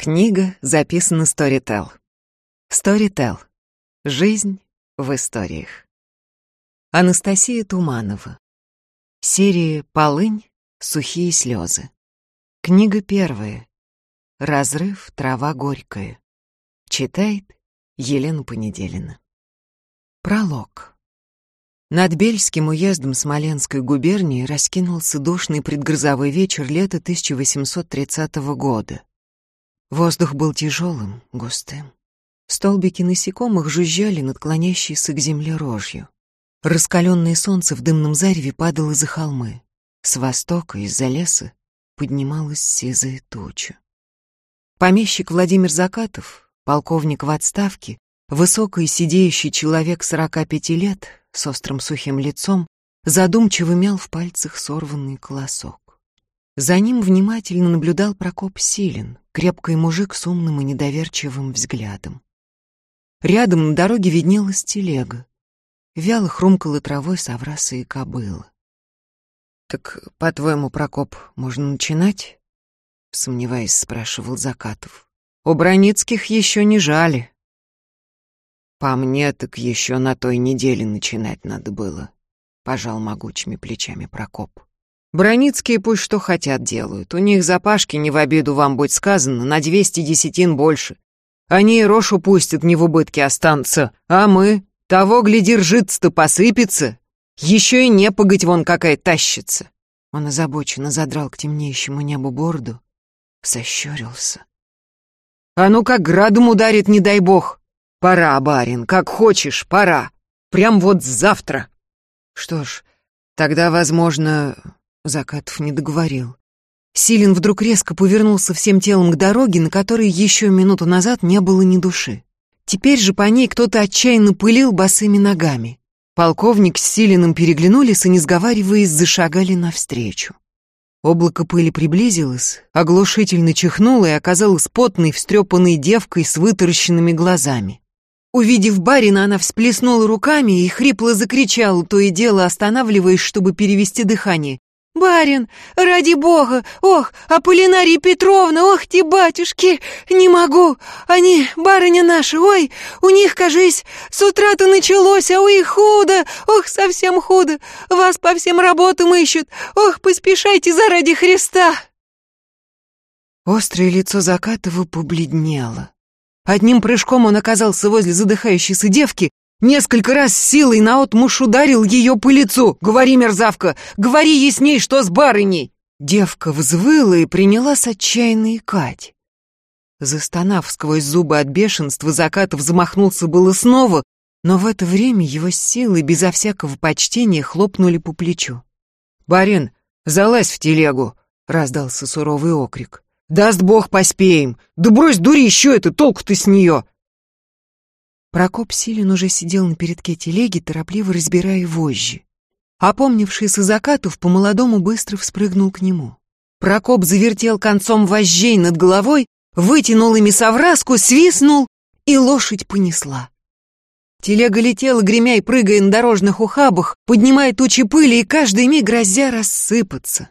Книга записана Storytel. Storytel. Жизнь в историях. Анастасия Туманова. Серия «Полынь. Сухие слезы». Книга первая. «Разрыв. Трава горькая». Читает Елена Понеделина. Пролог. Над Бельским уездом Смоленской губернии раскинулся душный предгрозовой вечер лета 1830 года. Воздух был тяжелым, густым. Столбики насекомых жужжали над клонящейся к земле рожью. Раскаленное солнце в дымном зареве падало за холмы. С востока, из-за леса, поднималась сизая туча. Помещик Владимир Закатов, полковник в отставке, высокий сидеющий человек сорока пяти лет, с острым сухим лицом, задумчиво мял в пальцах сорванный колосок. За ним внимательно наблюдал Прокоп Силин, крепкий мужик с умным и недоверчивым взглядом. Рядом на дороге виднелась телега. Вяло хрумкала травой совраса и кобыла. «Так, по-твоему, Прокоп, можно начинать?» Сомневаясь, спрашивал Закатов. «У Броницких еще не жали». «По мне, так еще на той неделе начинать надо было», — пожал могучими плечами Прокоп. Броницкие пусть что хотят делают. У них запашки, не в обиду вам будет сказано, на двести десятин больше. Они и рожь упустят, не в убытке останутся. А мы? Того, гляди, ржиц-то посыпется. Еще и не поготь вон какая тащится. Он озабоченно задрал к темнеющему небу бороду, сощурился. А ну как градом ударит, не дай бог. Пора, барин, как хочешь, пора. Прям вот завтра. Что ж, тогда, возможно, Закатов не договорил. Силин вдруг резко повернулся всем телом к дороге, на которой еще минуту назад не было ни души. Теперь же по ней кто-то отчаянно пылил босыми ногами. Полковник с Силиным переглянулись и, не сговариваясь, зашагали навстречу. Облако пыли приблизилось, оглушительно чихнуло и оказалось потной, встрепанной девкой с вытаращенными глазами. Увидев барина, она всплеснула руками и хрипло закричала, то и дело останавливаясь, чтобы перевести дыхание. «Барин, ради бога! Ох, Аполлинария Петровна, ох ты, батюшки! Не могу! Они, барыня наша, ой, у них, кажись, с утра-то началось, а их худо! Ох, совсем худо! Вас по всем работам ищут! Ох, поспешайте заради Христа!» Острое лицо Закатова побледнело. Одним прыжком он оказался возле задыхающейся девки Несколько раз силой наотмашь ударил ее по лицу. «Говори, мерзавка, говори ясней, что с барыней!» Девка взвыла и принялась отчаянно икать. Застонав сквозь зубы от бешенства, Закатов замахнулся было снова, но в это время его силы безо всякого почтения хлопнули по плечу. «Барин, залазь в телегу!» — раздался суровый окрик. «Даст бог, поспеем! Да брось дури еще это, толку-то с нее!» Прокоп Силин уже сидел на передке телеги, торопливо разбирая вожжи. Опомнившийся Закатов по-молодому быстро вспрыгнул к нему. Прокоп завертел концом вожжей над головой, вытянул ими савраску, свистнул, и лошадь понесла. Телега летела, гремя и прыгая на дорожных ухабах, поднимая тучи пыли и каждый миг грозя рассыпаться.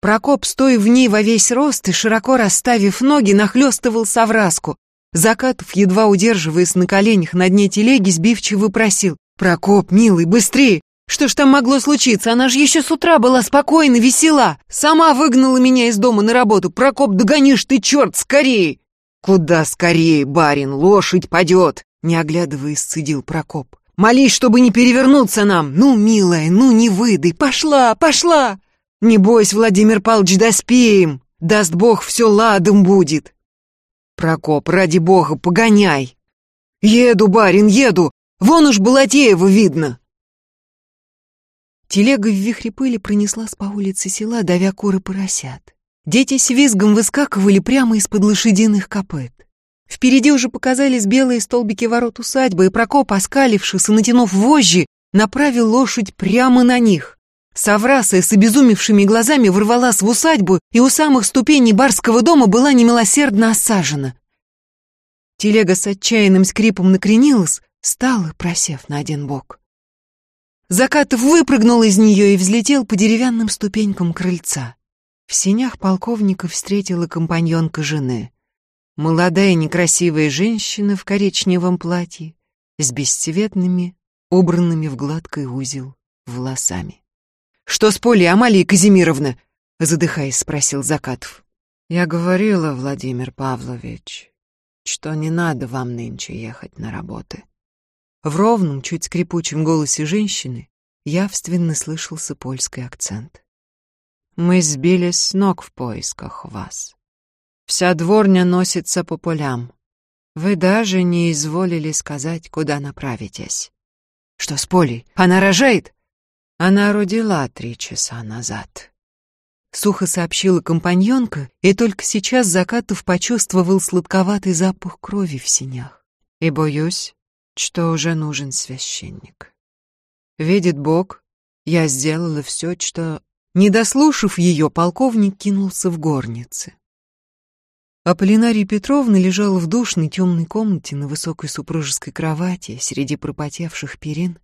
Прокоп, стоя в ней во весь рост и широко расставив ноги, нахлестывал совраску, Закатов, едва удерживаясь на коленях на дне телеги, сбивчиво просил. «Прокоп, милый, быстрее! Что ж там могло случиться? Она же еще с утра была спокойна, весела. Сама выгнала меня из дома на работу. Прокоп, догонишь ты, черт, скорее!» «Куда скорее, барин, лошадь падет!» Не оглядываясь, сцедил Прокоп. «Молись, чтобы не перевернуться нам! Ну, милая, ну не выдай! Пошла, пошла! Не бойся, Владимир Павлович, доспеем! Даст Бог, все ладом будет!» «Прокоп, ради бога, погоняй!» «Еду, барин, еду! Вон уж Балатеева видно!» Телега в вихре пыли пронеслась по улице села, давя куры поросят. Дети с визгом выскакивали прямо из-под лошадиных копыт. Впереди уже показались белые столбики ворот усадьбы, и Прокоп, оскалившись и натянув вожжи, направил лошадь прямо на них. Савраса с обезумевшими глазами ворвалась в усадьбу и у самых ступеней барского дома была немилосердно осажена. Телега с отчаянным скрипом накренилась, стала, просев на один бок. Закатов выпрыгнул из нее и взлетел по деревянным ступенькам крыльца. В сенях полковника встретила компаньонка жены. молодая некрасивая женщина в коричневом платье с бесцветными, убранными в гладкий узел волосами. «Что с Полей, Амалия Казимировна?» — задыхаясь, спросил Закатов. «Я говорила, Владимир Павлович, что не надо вам нынче ехать на работы». В ровном, чуть скрипучем голосе женщины явственно слышался польский акцент. «Мы сбились с ног в поисках вас. Вся дворня носится по полям. Вы даже не изволили сказать, куда направитесь». «Что с Полей? Она рожает?» «Она родила три часа назад». Сухо сообщила компаньонка, и только сейчас Закатов почувствовал сладковатый запах крови в синях. И боюсь, что уже нужен священник. Видит Бог, я сделала все, что... Не дослушав ее, полковник кинулся в горницы. Аполлинария Петровна лежала в душной темной комнате на высокой супружеской кровати среди пропотевших перин.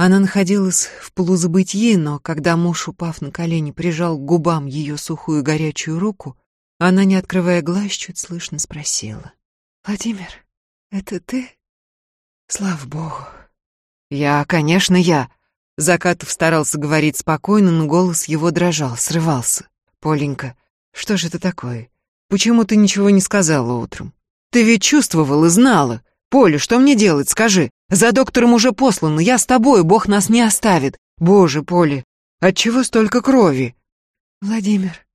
Она находилась в полузабытии, но когда муж, упав на колени, прижал к губам ее сухую горячую руку, она, не открывая глаз, чуть слышно спросила. «Владимир, это ты?» «Слава Богу!» «Я, конечно, я!» Закатов старался говорить спокойно, но голос его дрожал, срывался. «Поленька, что же это такое? Почему ты ничего не сказала утром? Ты ведь чувствовала знала. Поля, что мне делать, скажи? За доктором уже послано, я с тобой, Бог нас не оставит. Боже, Поля, отчего столько крови?» «Владимир,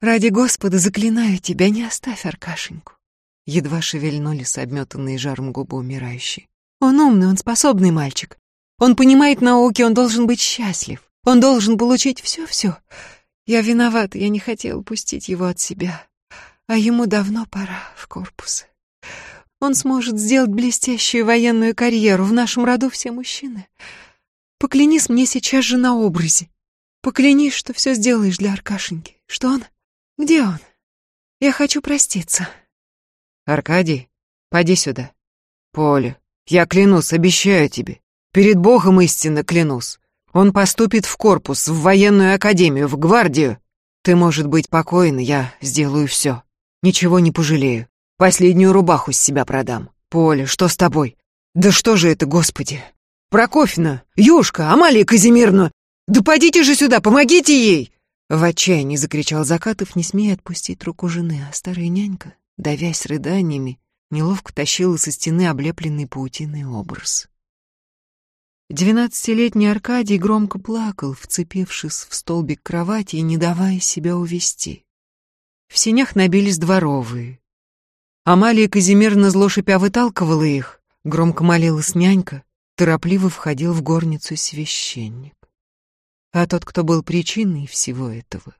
ради Господа заклинаю тебя, не оставь Аркашеньку». Едва шевельнулись обметанные жаром губы умирающей. «Он умный, он способный мальчик. Он понимает науки, он должен быть счастлив. Он должен получить все-все. Я виновата, я не хотела пустить его от себя. А ему давно пора в корпус. Он сможет сделать блестящую военную карьеру. В нашем роду все мужчины. Поклянись мне сейчас же на образе. Поклянись, что все сделаешь для Аркашеньки. Что он? Где он? Я хочу проститься. Аркадий, поди сюда. Поля, я клянусь, обещаю тебе. Перед Богом истинно клянусь. Он поступит в корпус, в военную академию, в гвардию. Ты, может быть, покоен, я сделаю все. Ничего не пожалею. Последнюю рубаху с себя продам. Поля, что с тобой? Да что же это, господи? Прокофьевна, Юшка, Амалия Казимировна, да подите же сюда, помогите ей! В отчаянии закричал Закатов, не смея отпустить руку жены, а старая нянька, давясь рыданиями, неловко тащила со стены облепленный паутиной образ. Двенадцатилетний Аркадий громко плакал, вцепившись в столбик кровати и не давая себя увести. В синях набились дворовые. Амалия Казимировна зло шипя выталкивала их, громко молилась нянька, торопливо входил в горницу священник. А тот, кто был причиной всего этого,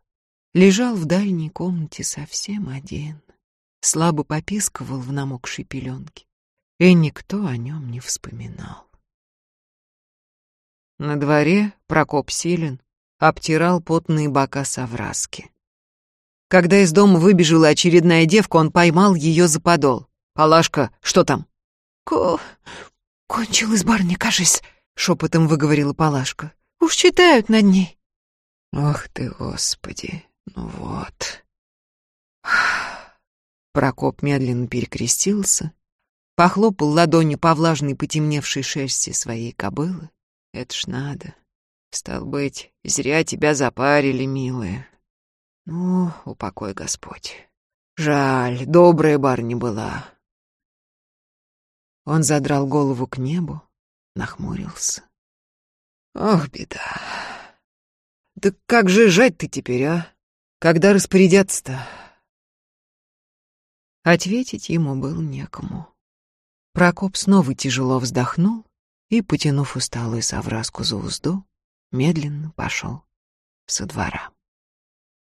лежал в дальней комнате совсем один, слабо попискивал в намокшей пеленке, и никто о нем не вспоминал. На дворе Прокоп Силин обтирал потные бока совраски. Когда из дома выбежала очередная девка, он поймал ее за подол. «Палашка, что там?» «Ко... кончилась барня, кажись», — шепотом выговорила Палашка. «Уж читают над ней». «Ох ты, Господи, ну вот». Прокоп медленно перекрестился, похлопал ладонью по влажной потемневшей шерсти своей кобылы это ж надо. Стал быть, зря тебя запарили, милая. Ну, упокой Господь. Жаль, добрая барыня была. Он задрал голову к небу, нахмурился. Ох, беда. Да как же жать ты теперь, а? Когда распорядятся-то? Ответить ему было некому. Прокоп снова тяжело вздохнул и, потянув усталую совраску за узду, медленно пошел со двора.